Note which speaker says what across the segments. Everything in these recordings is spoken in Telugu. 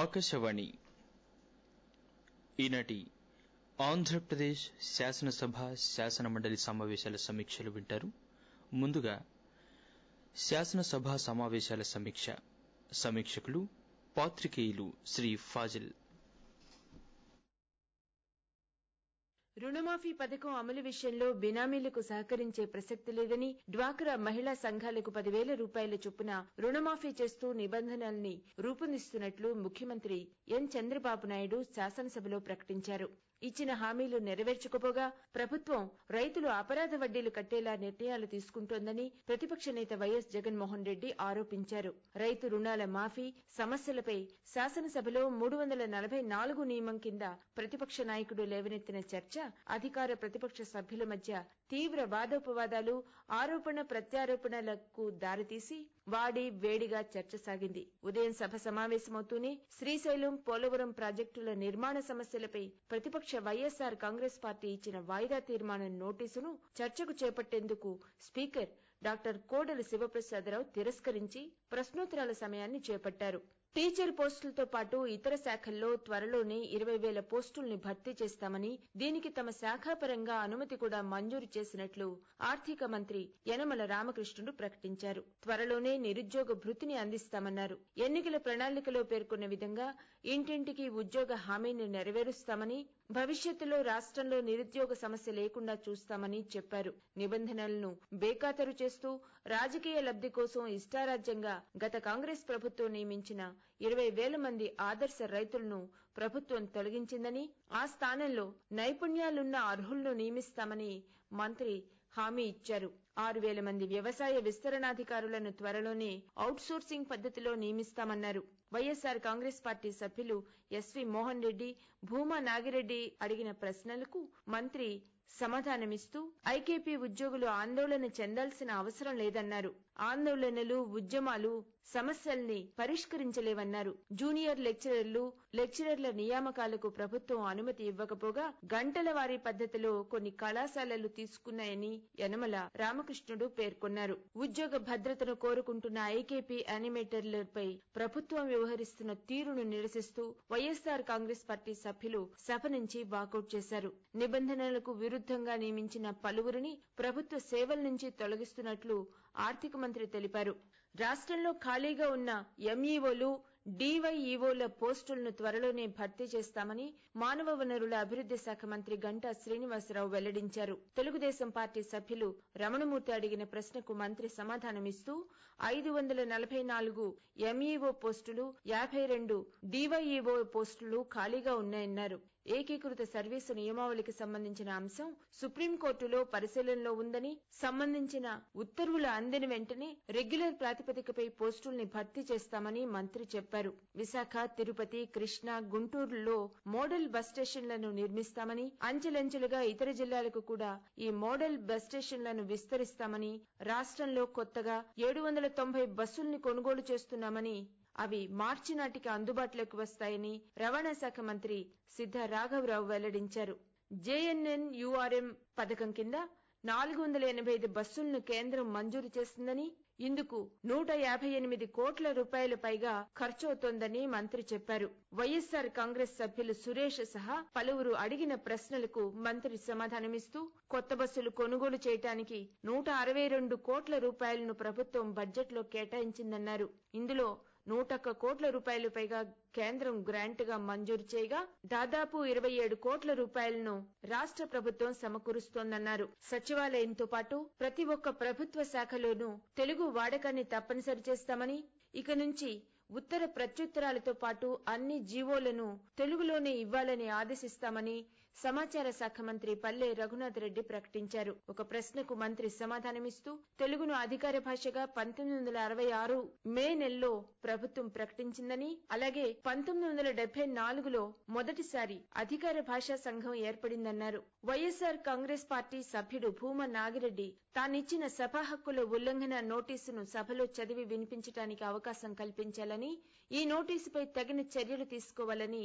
Speaker 1: ఆకాశవాణి ఈనాటి ఆంధ్రప్రదేశ్ శాసనసభ శాసనమండలి సమావేశాల సమీక్షలు వింటారు ముందుగా శాసనసభ సమావేశాల సమీక్ష సమీక్షకులు పాత్రికేయులు శ్రీ ఫాజిల్
Speaker 2: రుణమాఫీ పథకం అమలు విషయంలో బినామీలకు సహకరించే ప్రసక్తి లేదని డ్వాక్రా మహిళా సంఘాలకు పదివేల రూపాయల చొప్పున రుణమాఫీ చేస్తూ నిబంధనల్ని రూపొందిస్తున్నట్లు ముఖ్యమంత్రి ఎన్ చంద్రబాబు నాయుడు శాసనసభలో ప్రకటించారు ఇచ్చిన హామీలు నెరవేర్చకపోగా ప్రభుత్వం రైతులు అపరాధ వడ్డీలు కట్టేలా నిర్ణయాలు తీసుకుంటోందని ప్రతిపక్ష నేత వైఎస్ జగన్మోహన్ రెడ్డి ఆరోపించారు రైతు రుణాల మాఫీ సమస్యలపై శాసనసభలో మూడు వందల నలభై నాలుగు నియమం కింద ప్రతిపక్ష నాయకుడు లేవనెత్తిన చర్చ అధికార ప్రతిపక్ష సభ్యుల మధ్య తీవ్ర వాదోపవాదాలు ఆరోపణ ప్రత్యారోపణలకు దారితీసి వాడి వేడిగా చర్చ సాగింది ఉదయం సభ సమావేశమవుతూనే శ్రీశైలం పోలవరం ప్రాజెక్టుల నిర్మాణ సమస్యలపై ప్రతిపక్ష వైఎస్సార్ కాంగ్రెస్ పార్టీ ఇచ్చిన వాయిదా తీర్మానం నోటీసును చర్చకు చేపట్టేందుకు స్పీకర్ డాక్టర్ కోడెల శివప్రసాదరావు తిరస్కరించి ప్రశ్నోత్తరాల సమయాన్ని చేపట్టారు టీచర్ పోస్టులతో పాటు ఇతర శాఖల్లో త్వరలోనే ఇరవై పేల పోస్టుల్ని భర్తీ చేస్తామని దీనికి తమ శాఖాపరంగా అనుమతి కూడా మంజూరు చేసినట్లు ఆర్థిక మంత్రి యనమల రామకృష్ణుడు ప్రకటించారు త్వరలోనే నిరుద్యోగ భృతిని అందిస్తామన్నారు ఎన్నికల ప్రణాళికలో పేర్కొన్న విధంగా ఇంటింటికీ ఉద్యోగ హామీని నెరవేరుస్తామని భవిష్యత్తులో రాష్టంలో నిరుద్యోగ సమస్య లేకుండా చూస్తామని చెప్పారు నిబంధనలను బేఖాతరు చేస్తూ రాజకీయ లబ్ది కోసం ఇష్టారాజ్యంగా గత కాంగ్రెస్ ప్రభుత్వం నియమించిన ఇరవై వేల మంది ఆదర్శ రైతులను ప్రభుత్వం తొలగించిందని ఆ స్థానంలో నైపుణ్యాలున్న అర్హులను నియమిస్తామని మంత్రి హామీ ఇచ్చారు ఆరు వేల మంది వ్యవసాయ విస్తరణాధికారులను త్వరలోనే ఔట్సోర్సింగ్ పద్దతిలో నియమిస్తామన్నారు వైఎస్సార్ కాంగ్రెస్ పార్టీ సభ్యులు ఎస్వి మోహన్ రెడ్డి భూమా నాగిరెడ్డి అడిగిన ప్రశ్నలకు మంత్రి సమాధానమిస్తూ ఐకేపీ ఉద్యోగులు ఆందోళన చెందాల్సిన అవసరం లేదన్నారు ఆందోళనలు ఉద్యమాలు సమస్యల్ని పరిష్కరించలేవన్నారు జూనియర్ లెక్చరర్లు లెక్చరర్ల నియామకాలకు ప్రభుత్వం అనుమతి ఇవ్వకపోగా గంటల వారీ పద్ధతిలో కొన్ని కళాశాలలు తీసుకున్నాయని యనమల రామకృష్ణుడు పేర్కొన్నారు ఉద్యోగ భద్రతను కోరుకుంటున్న ఐకేపీ యానిమేటర్లపై ప్రభుత్వం వ్యవహరిస్తున్న తీరును నిరసిస్తూ వైఎస్సార్ కాంగ్రెస్ పార్టీ సభ్యులు సభ నుంచి వాకౌట్ చేశారు నిబంధనలకు విరుద్దంగా నియమించిన పలువురిని ప్రభుత్వ సేవల నుంచి తొలగిస్తున్నట్లు ఆర్థిక మంత్రి తెలిపారు రాష్టంలో ఖాళీగా ఉన్న ఎంఈఓలు డివైఈఓల పోస్టులను త్వరలోనే భర్తీ చేస్తామని మానవ వనరుల అభివృద్ది శాఖ మంత్రి గంటా శ్రీనివాసరావు వెల్లడించారు తెలుగుదేశం పార్టీ సభ్యులు రమణమూర్తి అడిగిన ప్రశ్నకు మంత్రి సమాధానమిస్తూ ఐదు వందల నలబై నాలుగు ఎంఈఓ పోస్టులు యాబై రెండు డివైఈఓ పోస్టులు ఖాళీగా ఉన్నాయన్నారు ఏకీకృత సర్వీసు నియమావళికి సంబంధించిన అంశం సుప్రీంకోర్టులో పరిశీలనలో ఉందని సంబంధించిన ఉత్తర్వులు అందిన వెంటనే రెగ్యులర్ ప్రాతిపదికపై పోస్టుల్ని భర్తీ చేస్తామని మంత్రి చెప్పారు విశాఖ తిరుపతి కృష్ణా గుంటూరులో మోడల్ బస్ స్టేషన్లను నిర్మిస్తామని అంచెలంచెలుగా ఇతర జిల్లాలకు కూడా ఈ మోడల్ బస్ స్టేషన్లను విస్తరిస్తామని రాష్టంలో కొత్తగా ఏడు వందల తొంభై బస్సుల్ని కొనుగోలు చేస్తున్నామని అవి మార్చి నాటికి అందుబాటులోకి వస్తాయని రవాణా శాఖ మంత్రి సిద్దా రాఘవరావు వెల్లడించారు జేఎన్ఎన్ యుఆర్ఎం పథకం కింద నాలుగు వందల ఎనభై ఐదు బస్సులను కేంద్రం మంజూరు చేసిందని ఇందుకు నూట యాభై ఎనిమిది కోట్ల రూపాయల పైగా ఖర్చవుతోందని మంత్రి చెప్పారు వైఎస్సార్ కాంగ్రెస్ సభ్యులు సురేష్ సహా పలువురు అడిగిన ప్రశ్నలకు మంత్రి సమాధానమిస్తూ కొత్త బస్సులు కొనుగోలు చేయడానికి నూట అరవై రెండు కోట్ల రూపాయలను ప్రభుత్వం బడ్జెట్లో కేటాయించిందన్నారు ఇందులో నూటొక్క కోట్ల రూపాయలు పైగా కేంద్రం గ్రాంట్ గా మంజూరు చేయగా దాదాపు ఇరవై ఏడు కోట్ల రూపాయలను రాష్ట ప్రభుత్వం సమకూరుస్తోందన్నారు సచివాలయంతో పాటు ప్రతి ఒక్క ప్రభుత్వ శాఖలోనూ తెలుగు వాడకాన్ని తప్పనిసరి చేస్తామని ఇక నుంచి ఉత్తర ప్రత్యుత్తరాలతో పాటు అన్ని జీవోలను తెలుగులోనే ఇవ్వాలని ఆదేశిస్తామని సమాచార శాఖ మంత్రి పల్లె రఘునాథ్ రెడ్డి ప్రకటించారు ఒక ప్రశ్నకు మంత్రి సమాధానమిస్తూ తెలుగును అధికార భాషగా పంతొమ్మిది వందల అరవై ఆరు మే నెలలో ప్రభుత్వం ప్రకటించిందని అలాగే పంతొమ్మిది వందల డెబ్బై నాలుగులో మొదటిసారి అధికార భాషా సంఘం ఏర్పడిందన్నారు వైఎస్సార్ కాంగ్రెస్ పార్టీ సభ్యుడు భూమా నాగిరెడ్డి తానిచ్చిన సభా హక్కుల ఉల్లంఘన నోటీసును సభలో చదివి వినిపించడానికి అవకాశం కల్పించాలని ఈ నోటీసుపై తగిన చర్యలు తీసుకోవాలని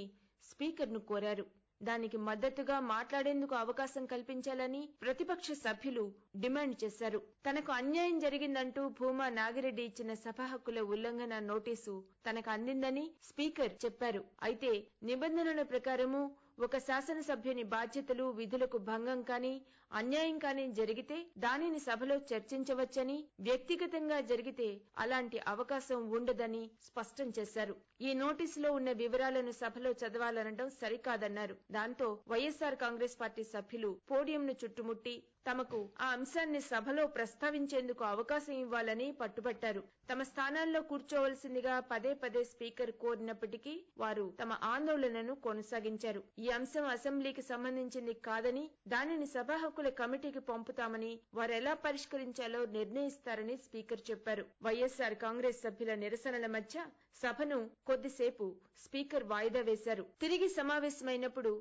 Speaker 2: స్పీకర్ను కోరారు దానికి మద్దతుగా మాట్లాడేందుకు అవకాశం కల్పించాలని ప్రతిపక్ష సభ్యులు డిమాండ్ చేశారు తనకు అన్యాయం జరిగిందంటూ భూమా నాగిరెడ్డి ఇచ్చిన సభ హక్కుల ఉల్లంఘన నోటీసు తనకు అందిందని స్పీకర్ చెప్పారు అయితే నిబంధనల ప్రకారము ఒక శాసనసభ్యుని బాధ్యతలు విధులకు భంగం కాని అన్యాయం కానీ జరిగితే దానిని సభలో చర్చించవచ్చని వ్యక్తిగతంగా జరిగితే అలాంటి అవకాశం ఉండదని స్పష్టం చేశారు ఈ నోటీసులో ఉన్న వివరాలను సభలో చదవాలనడం సరికాదన్నారు దాంతో వైఎస్సార్ కాంగ్రెస్ పార్టీ సభ్యులు పోడియంను చుట్టుముట్టి తమకు ఆ అంశాన్ని సభలో ప్రస్తావించేందుకు అవకాశం ఇవ్వాలని పట్టుబట్టారు తమ స్థానాల్లో కూర్చోవలసిందిగా పదే పదే స్పీకర్ కోరినప్పటికీ వారు తమ ఆందోళనను కొనసాగించారు ఈ అంశం అసెంబ్లీకి సంబంధించింది కాదని దానిని సభ నిర్వాహకుల కమిటీకి పంపుతామని వారెలా పరిష్కరించాలో నిర్ణయిస్తారని స్పీకర్ చెప్పారు వైఎస్సార్ కాంగ్రెస్ సభ్యుల నిరసనల మధ్య సభను కొద్దిసేపు స్పీకర్ వాయిదా వేశారు తిరిగి సమావేశమైనప్పుడు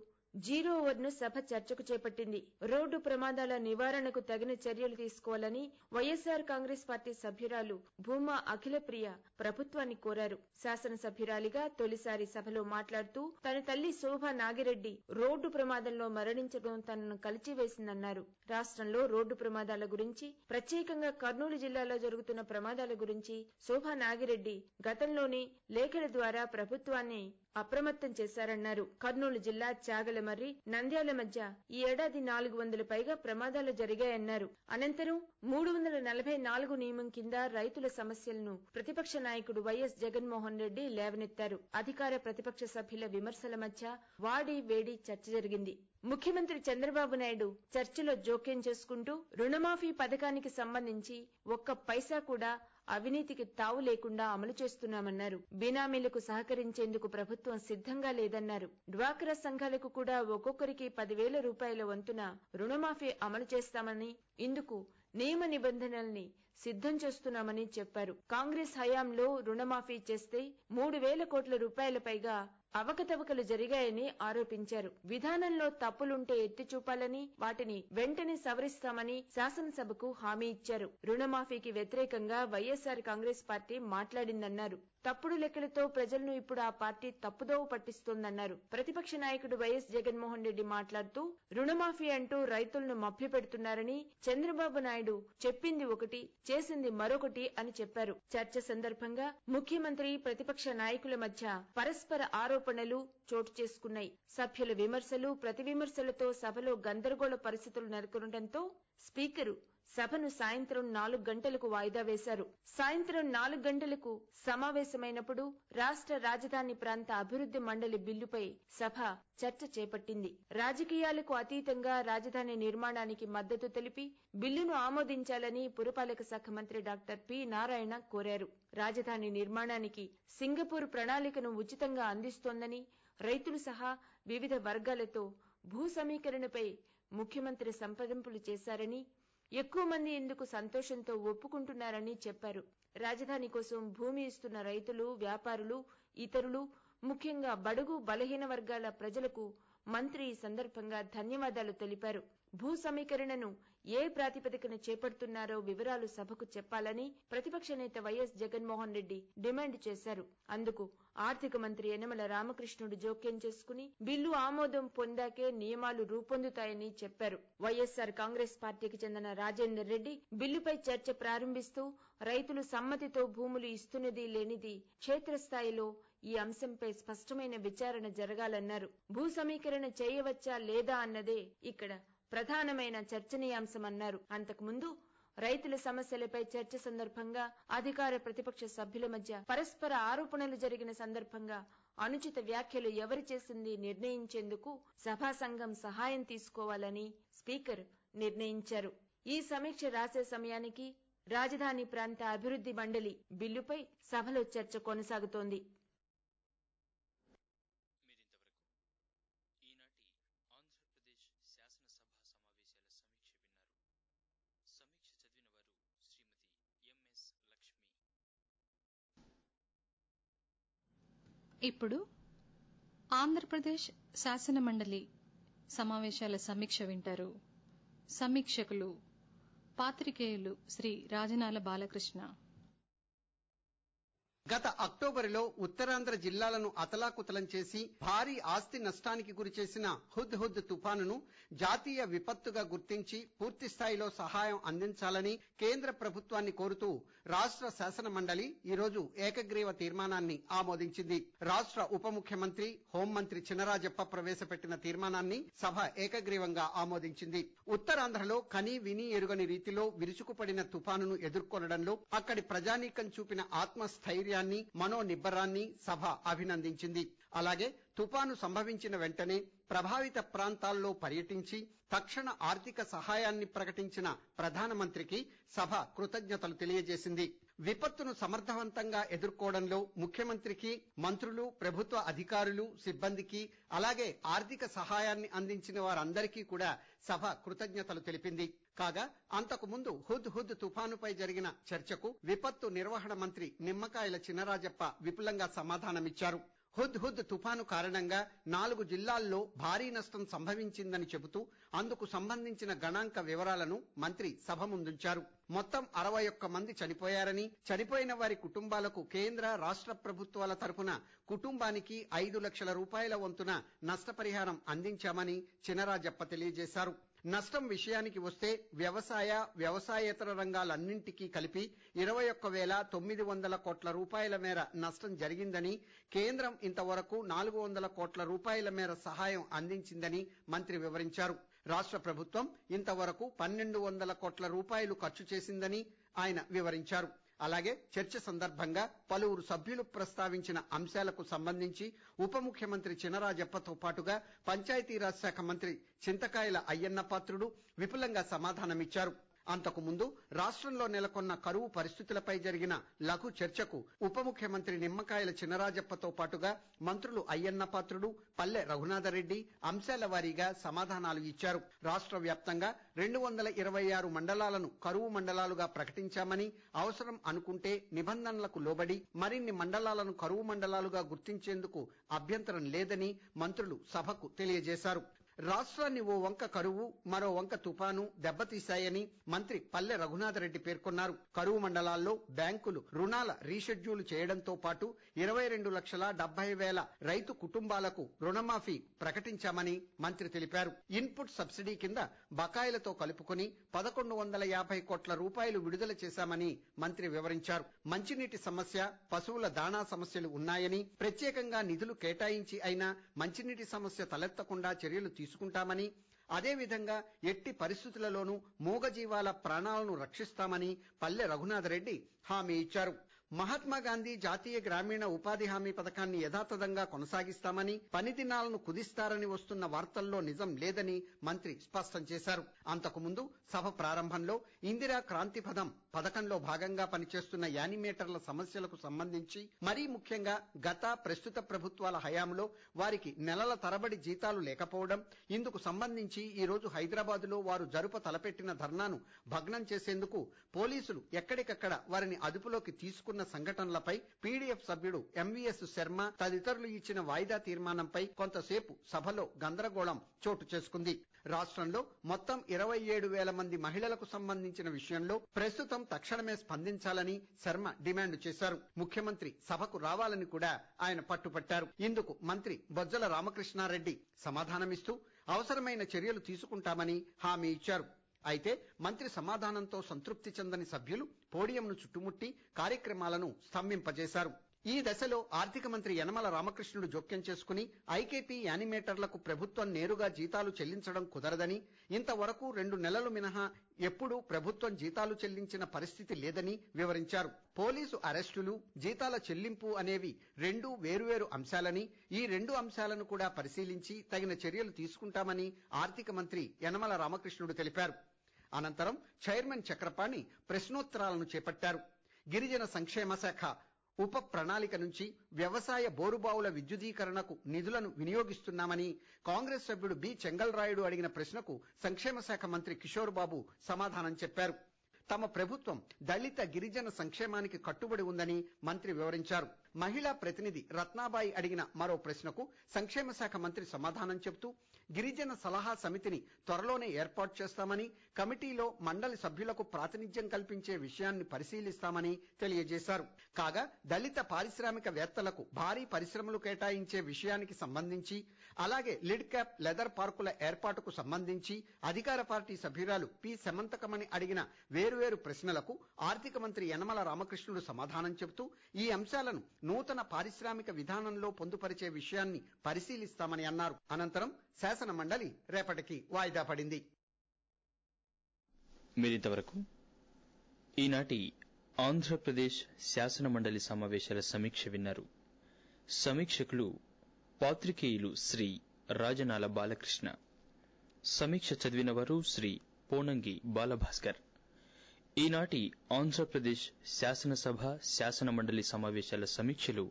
Speaker 2: జీరో ఓవర్ను సభ చర్చకు చేపట్టింది రోడ్డు ప్రమాదాల నివారణకు తగిన చర్యలు తీసుకోవాలని వైఎస్సార్ కాంగ్రెస్ పార్టీ సభ్యురాలు భూమా అఖిలప్రియ ప్రభుత్వాన్ని కోరారు శాసనసభ్యురాలిగా తొలిసారి సభలో మాట్లాడుతూ తన తల్లి శోభా నాగిరెడ్డి రోడ్డు ప్రమాదంలో మరణించడం తనను కలిచివేసిందన్నారు రాష్టంలో రోడ్డు ప్రమాదాల గురించి ప్రత్యేకంగా కర్నూలు జిల్లాలో జరుగుతున్న ప్రమాదాల గురించి శోభా నాగిరెడ్డి గతంలోనే లేఖల ద్వారా ప్రభుత్వాన్ని అప్రమత్తం చేశారన్నారు కర్నూలు జిల్లా చాగల మర్రి నంద్యాల మధ్య ఈ ఏడాది నాలుగు వందల పైగా ప్రమాదాలు జరిగాయన్నారు అనంతరం మూడు వందల నలభై నాలుగు నియమం కింద రైతుల సమస్యలను ప్రతిపక్ష నాయకుడు వైఎస్ జగన్మోహన్ రెడ్డి లేవనెత్తారు అధికార ప్రతిపక్ష సభ్యుల విమర్శల మధ్య వాడి వేడి చర్చ జరిగింది ముఖ్యమంత్రి చంద్రబాబు నాయుడు చర్చలో జోక్యం చేసుకుంటూ రుణమాఫీ పథకానికి సంబంధించి ఒక్క పైసా కూడా అవినీతికి తావు లేకుండా అమలు చేస్తున్నామన్నారు బినామీలకు సహకరించేందుకు ప్రభుత్వం సిద్దంగా లేదన్నారు డ్వాక్రా సంఘాలకు కూడా ఒక్కొక్కరికి పదివేల రూపాయల వంతున రుణమాఫీ అమలు చేస్తామని ఇందుకు నియమ నిబంధనల్ని సిద్ధం చేస్తున్నామని చెప్పారు కాంగ్రెస్ హయాంలో రుణమాఫీ చేస్తే మూడు వేల కోట్ల రూపాయల పైగా అవకతవకలు జరిగాయని ఆరోపించారు విధానంలో తప్పులుంటే ఎత్తి చూపాలని వాటిని వెంటనే సవరిస్తామని శాసనసభకు హామీ ఇచ్చారు రుణమాఫీకి వ్యతిరేకంగా వైఎస్సార్ కాంగ్రెస్ పార్టీ మాట్లాడిందన్నారు తప్పుడు లెక్కలతో ప్రజలను ఇప్పుడు ఆ పార్టీ తప్పుదోవ పట్టిస్తోందన్నారు ప్రతిపక్ష నాయకుడు వైఎస్ జగన్మోహన్ రెడ్డి మాట్లాడుతూ రుణమాఫీ అంటూ రైతులను మభ్యపెడుతున్నారని చంద్రబాబు నాయుడు చెప్పింది ఒకటి చేసింది మరొకటి అని చెప్పారు చర్చ సందర్భంగా ముఖ్యమంత్రి ప్రతిపక్ష నాయకుల మధ్య పరస్పర ఆరో ఆరోపణలు చోటు చేసుకున్నాయి సభ్యుల విమర్శలు ప్రతివిమర్శలతో సభలో గందరగోళ పరిస్థితులు నెలకొనడంతో స్పీకర్ సభను సాయంత్రం నాలుగు గంటలకు వాయిదా వేశారు సాయంత్రం నాలుగు గంటలకు సమావేశమైనప్పుడు రాష్ట రాజధాని ప్రాంత అభివృద్ది మండలి బిల్లుపై సభ చర్చ చేపట్టింది రాజకీయాలకు అతీతంగా రాజధాని నిర్మాణానికి మద్దతు తెలిపి బిల్లును ఆమోదించాలని పురపాలక శాఖ మంత్రి డాక్టర్ పి నారాయణ కోరారు రాజధాని నిర్మాణానికి సింగపూర్ ప్రణాళికను ఉచితంగా అందిస్తోందని రైతులు సహా వివిధ వర్గాలతో భూ సమీకరణపై ముఖ్యమంత్రి సంప్రదింపులు చేశారని ఎక్కువ మంది ఇందుకు సంతోషంతో ఒప్పుకుంటున్నారని చెప్పారు రాజధాని కోసం భూమి ఇస్తున్న రైతులు వ్యాపారులు ఇతరులు ముఖ్యంగా బడుగు బలహీన వర్గాల ప్రజలకు మంత్రి ఈ సందర్భంగా ధన్యవాదాలు తెలిపారు భూ సమీకరణను ఏ ప్రాతిపదికన చేపడుతున్నారో వివరాలు సభకు చెప్పాలని ప్రతిపక్ష నేత వైఎస్ జగన్మోహన్ రెడ్డి డిమాండ్ చేశారు అందుకు ఆర్థిక మంత్రి యనమల రామకృష్ణుడు జోక్యం చేసుకుని బిల్లు ఆమోదం పొందాకే నియమాలు రూపొందుతాయని చెప్పారు వైఎస్సార్ కాంగ్రెస్ పార్టీకి చెందిన రాజేందర్ రెడ్డి బిల్లుపై చర్చ ప్రారంభిస్తూ రైతులు సమ్మతితో భూములు ఇస్తున్నది లేనిది క్షేత్రస్థాయిలో ఈ అంశంపై స్పష్టమైన విచారణ జరగాలన్నారు భూ సమీకరణ చేయవచ్చా లేదా అన్నదే ఇక్కడ ప్రధానమైన చర్చనీయాంశమన్నారు అంతకుముందు రైతుల సమస్యలపై చర్చ సందర్భంగా అధికార ప్రతిపక్ష సభ్యుల మధ్య పరస్పర ఆరోపణలు జరిగిన సందర్భంగా అనుచిత వ్యాఖ్యలు ఎవరు చేసింది నిర్ణయించేందుకు సభా సంఘం సహాయం తీసుకోవాలని స్పీకర్ నిర్ణయించారు ఈ సమీక్ష రాసే సమయానికి రాజధాని ప్రాంత అభివృద్ది మండలి బిల్లుపై సభలో చర్చ కొనసాగుతోంది ఇప్పుడు
Speaker 1: ఆంధ్రప్రదేశ్ శాసనమండలి సమావేశాల సమీక్ష వింటారు సమీక్షకులు పాత్రికేయులు శ్రీ రాజనాల బాలకృష్ణ
Speaker 3: గత లో ఉత్తరాంధ్ర జిల్లాలను అతలాకుతలం చేసి భారీ ఆస్తి నష్టానికి గురిచేసిన హుద్ హుద్ తుఫానును జాతీయ విపత్తుగా గుర్తించి పూర్తిస్థాయిలో సహాయం అందించాలని కేంద్ర ప్రభుత్వాన్ని కోరుతూ రాష్ట్ర మండలి ఈ రోజు ఏకగ్రీవ తీర్మానాన్ని ఆమోదించింది రాష్ట్ర ఉప ముఖ్యమంత్రి హోంమంత్రి చినరాజప్ప ప్రవేశపెట్టిన తీర్మానాన్ని సభ ఏకగ్రీవంగా ఆమోదించింది ఉత్తరాంధ్రలో కని విని ఎరుగని రీతిలో విరుచుకుపడిన తుఫానును ఎదుర్కొనడంలో అక్కడి ప్రజానీకం చూపిన ఆత్మస్థైర్యం ధైర్యాన్ని నిబ్బరాన్ని సభ అభినందించింది అలాగే తుపాను సంభవించిన వెంటనే ప్రభావిత ప్రాంతాల్లో పర్యటించి తక్షణ ఆర్థిక సహాయాన్ని ప్రకటించిన ప్రధానమంత్రికి సభ కృతజ్ఞతలు తెలియజేసింది విపత్తును సమర్థవంతంగా ఎదుర్కోవడంలో ముఖ్యమంత్రికి మంత్రులు ప్రభుత్వ అధికారులు సిబ్బందికి అలాగే ఆర్థిక సహాయాన్ని అందించిన వారందరికీ కూడా సభ కృతజ్ఞతలు తెలిపింది కాగా అంతకు ముందు హుద్ హుద్ తుఫానుపై జరిగిన చర్చకు విపత్తు నిర్వహణ మంత్రి నిమ్మకాయల చినరాజప్ప విపులంగా సమాధానమిచ్చారు హుద్ హుద్ తుఫాను కారణంగా నాలుగు జిల్లాల్లో భారీ నష్టం సంభవించిందని చెబుతూ అందుకు సంబంధించిన గణాంక వివరాలను మంత్రి సభ ముందుంచారు మొత్తం అరవై ఒక్క మంది చనిపోయారని చనిపోయిన వారి కుటుంబాలకు కేంద్ర రాష్ట ప్రభుత్వాల తరఫున కుటుంబానికి ఐదు లక్షల రూపాయల వంతున నష్టపరిహారం అందించామని చినరాజప్ప తెలియజేశారు నష్టం విషయానికి వస్తే వ్యవసాయ వ్యవసాయేతర రంగాలన్నింటికీ కలిపి ఇరవై ఒక్క వేల తొమ్మిది వందల కోట్ల రూపాయల మేర నష్టం జరిగిందని కేంద్రం ఇంతవరకు నాలుగు వందల కోట్ల రూపాయల మేర సహాయం అందించిందని మంత్రి వివరించారు రాష్ట్ర ప్రభుత్వం ఇంతవరకు పన్నెండు వందల కోట్ల రూపాయలు ఖర్చు చేసిందని ఆయన వివరించారు అలాగే చర్చ సందర్భంగా పలువురు సభ్యులు ప్రస్తావించిన అంశాలకు సంబంధించి ఉప ముఖ్యమంత్రి చినరాజప్పతో పాటుగా పంచాయతీరాజ్ శాఖ మంత్రి చింతకాయల అయ్యన్న పాత్రుడు విపులంగా సమాధానమిచ్చారు అంతకుముందు రాష్టంలో నెలకొన్న కరువు పరిస్థితులపై జరిగిన లఘు చర్చకు ఉప ముఖ్యమంత్రి నిమ్మకాయల చినరాజప్పతో పాటుగా మంత్రులు అయ్యన్న పాత్రుడు పల్లె రఘునాథరెడ్డి అంశాల వారీగా సమాధానాలు ఇచ్చారు రాష్ట్ర వ్యాప్తంగా రెండు వందల ఇరవై ఆరు మండలాలను కరువు మండలాలుగా ప్రకటించామని అవసరం అనుకుంటే నిబంధనలకు లోబడి మరిన్ని మండలాలను కరువు మండలాలుగా గుర్తించేందుకు అభ్యంతరం లేదని మంత్రులు సభకు తెలియజేశారు రాష్ట్రాన్ని ఓ వంక కరువు మరో వంక తుపాను దెబ్బతీశాయని మంత్రి పల్లె రఘునాథరెడ్డి పేర్కొన్నారు కరువు మండలాల్లో బ్యాంకులు రుణాల రీషెడ్యూల్ చేయడంతో పాటు ఇరవై రెండు లక్షల డెబ్బై వేల రైతు కుటుంబాలకు రుణమాఫీ ప్రకటించామని మంత్రి తెలిపారు ఇన్పుట్ సబ్సిడీ కింద బకాయిలతో కలుపుకుని పదకొండు వందల యాభై కోట్ల రూపాయలు విడుదల చేశామని మంత్రి వివరించారు మంచినీటి సమస్య పశువుల దాణా సమస్యలు ఉన్నాయని ప్రత్యేకంగా నిధులు కేటాయించి అయినా మంచినీటి సమస్య తలెత్తకుండా చర్యలు తీసుకున్నారు తీసుకుంటామని అదేవిధంగా ఎట్టి పరిస్థితులలోనూ మూగజీవాల ప్రాణాలను రక్షిస్తామని పల్లె రఘునాథరెడ్డి హామీ ఇచ్చారు మహాత్మాగాంధీ జాతీయ గ్రామీణ ఉపాధి హామీ పథకాన్ని యథాతథంగా కొనసాగిస్తామని పని దినాలను కుదిస్తారని వస్తున్న వార్తల్లో నిజం లేదని మంత్రి స్పష్టం చేశారు అంతకుముందు సభ ప్రారంభంలో ఇందిరా క్రాంతి పదం పథకంలో భాగంగా పనిచేస్తున్న యానిమేటర్ల సమస్యలకు సంబంధించి మరీ ముఖ్యంగా గత ప్రస్తుత ప్రభుత్వాల హయాంలో వారికి నెలల తరబడి జీతాలు లేకపోవడం ఇందుకు సంబంధించి ఈ రోజు లో వారు జరుప తలపెట్టిన ధర్నాను భగ్నం చేసేందుకు పోలీసులు ఎక్కడికక్కడ వారిని అదుపులోకి తీసుకున్న సంఘటనలపై పీడీఎఫ్ సభ్యుడు ఎంవీఎస్ శర్మ తదితరులు ఇచ్చిన వాయిదా తీర్మానంపై కొంతసేపు సభలో గందరగోళం చోటు చేసుకుంది రాష్ట్రంలో మొత్తం ఇరవై ఏడు వేల మంది మహిళలకు సంబంధించిన విషయంలో ప్రస్తుతం తక్షణమే స్పందించాలని శర్మ డిమాండ్ చేశారు ముఖ్యమంత్రి సభకు రావాలని కూడా ఆయన పట్టుపట్టారు ఇందుకు మంత్రి బొజ్జల రామకృష్ణారెడ్డి సమాధానమిస్తూ అవసరమైన చర్యలు తీసుకుంటామని హామీ ఇచ్చారు అయితే మంత్రి సమాధానంతో సంతృప్తి చెందని సభ్యులు పోడియంను చుట్టుముట్టి కార్యక్రమాలను స్తంభింపజేశారు ఈ దశలో ఆర్థిక మంత్రి యనమల రామకృష్ణుడు జోక్యం చేసుకుని ఐకేపీ యానిమేటర్లకు ప్రభుత్వం నేరుగా జీతాలు చెల్లించడం కుదరదని ఇంతవరకు రెండు నెలలు మినహా ఎప్పుడూ ప్రభుత్వం జీతాలు చెల్లించిన పరిస్థితి లేదని వివరించారు పోలీసు అరెస్టులు జీతాల చెల్లింపు అనేవి రెండు వేరువేరు అంశాలని ఈ రెండు అంశాలను కూడా పరిశీలించి తగిన చర్యలు తీసుకుంటామని ఆర్థిక మంత్రి యనమల రామకృష్ణుడు తెలిపారు అనంతరం చైర్మన్ చక్రపాణి ప్రశ్నోత్తరాలను చేపట్టారు గిరిజన సంక్షేమ శాఖ ఉప ప్రణాళిక నుంచి వ్యవసాయ బోరుబావుల విద్యుదీకరణకు నిధులను వినియోగిస్తున్నామని కాంగ్రెస్ సభ్యుడు బి చెంగల్రాయుడు అడిగిన ప్రశ్నకు సంక్షేమ శాఖ మంత్రి కిషోర్ బాబు సమాధానం చెప్పారు తమ ప్రభుత్వం దళిత గిరిజన సంక్షేమానికి కట్టుబడి ఉందని మంత్రి వివరించారు మహిళా ప్రతినిధి రత్నాబాయి అడిగిన మరో ప్రశ్నకు సంక్షేమ శాఖ మంత్రి సమాధానం చెబుతూ గిరిజన సలహా సమితిని త్వరలోనే ఏర్పాటు చేస్తామని కమిటీలో మండలి సభ్యులకు ప్రాతినిధ్యం కల్పించే విషయాన్ని పరిశీలిస్తామని తెలియజేశారు కాగా దళిత పారిశ్రామికవేత్తలకు భారీ పరిశ్రమలు కేటాయించే విషయానికి సంబంధించి అలాగే లిడ్ క్యాప్ లెదర్ పార్కుల ఏర్పాటుకు సంబంధించి అధికార పార్టీ సభ్యురాలు పి సమంతకమణి అడిగిన వేరువేరు ప్రశ్నలకు ఆర్థిక మంత్రి యనమల రామకృష్ణుడు సమాధానం చెబుతూ ఈ అంశాలను నూతన పారిశ్రామిక విధానంలో పొందుపరిచే విషయాన్ని పరిశీలిస్తామని అన్నారు అనంతరం శాసన మండలి రేపటికి వాయిదా పడింది
Speaker 1: ఈనాటి ఆంధ్రప్రదేశ్ శాసన మండలి సమావేశాల సమీక్ష విన్నారు సమీక్షకులు పాత్రికేయులు శ్రీ రాజనాల బాలకృష్ణ సమీక్ష చదివినవారు శ్రీ పోనంగి బాలభాస్కర్ ఈనాటి ఆంధ్రప్రదేశ్ శాసనసభ శాసనమండలి సమావేశాల సమీక్షలు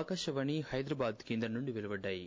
Speaker 1: ఆకాశవాణి హైదరాబాద్ కేంద్రం నుండి వెలువడ్డాయి